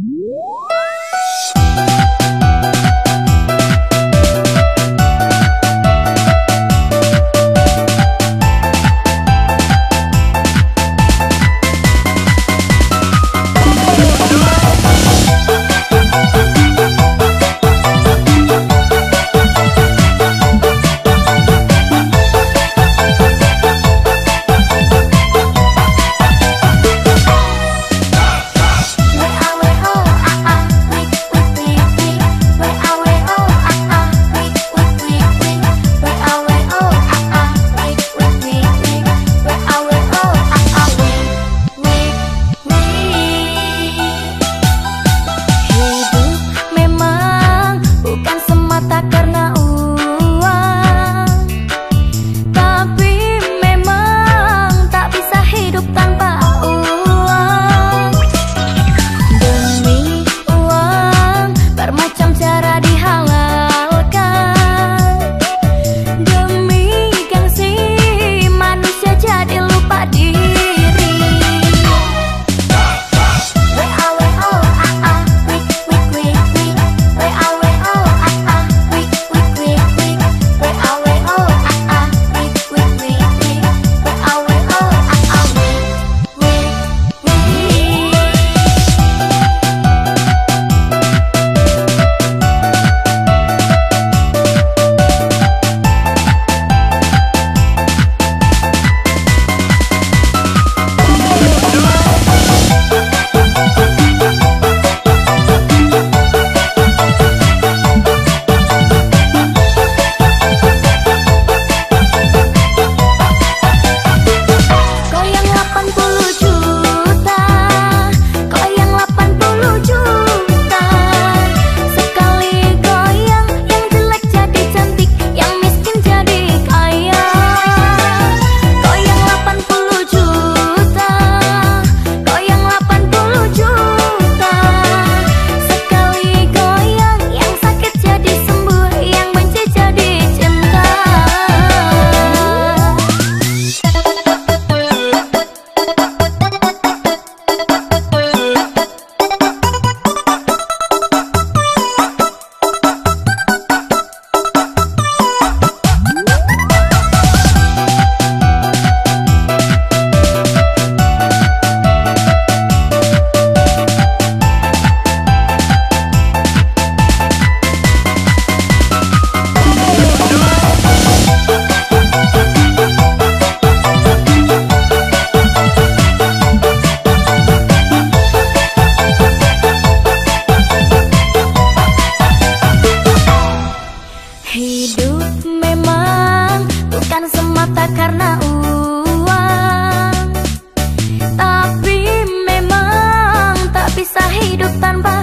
you hidup tanpa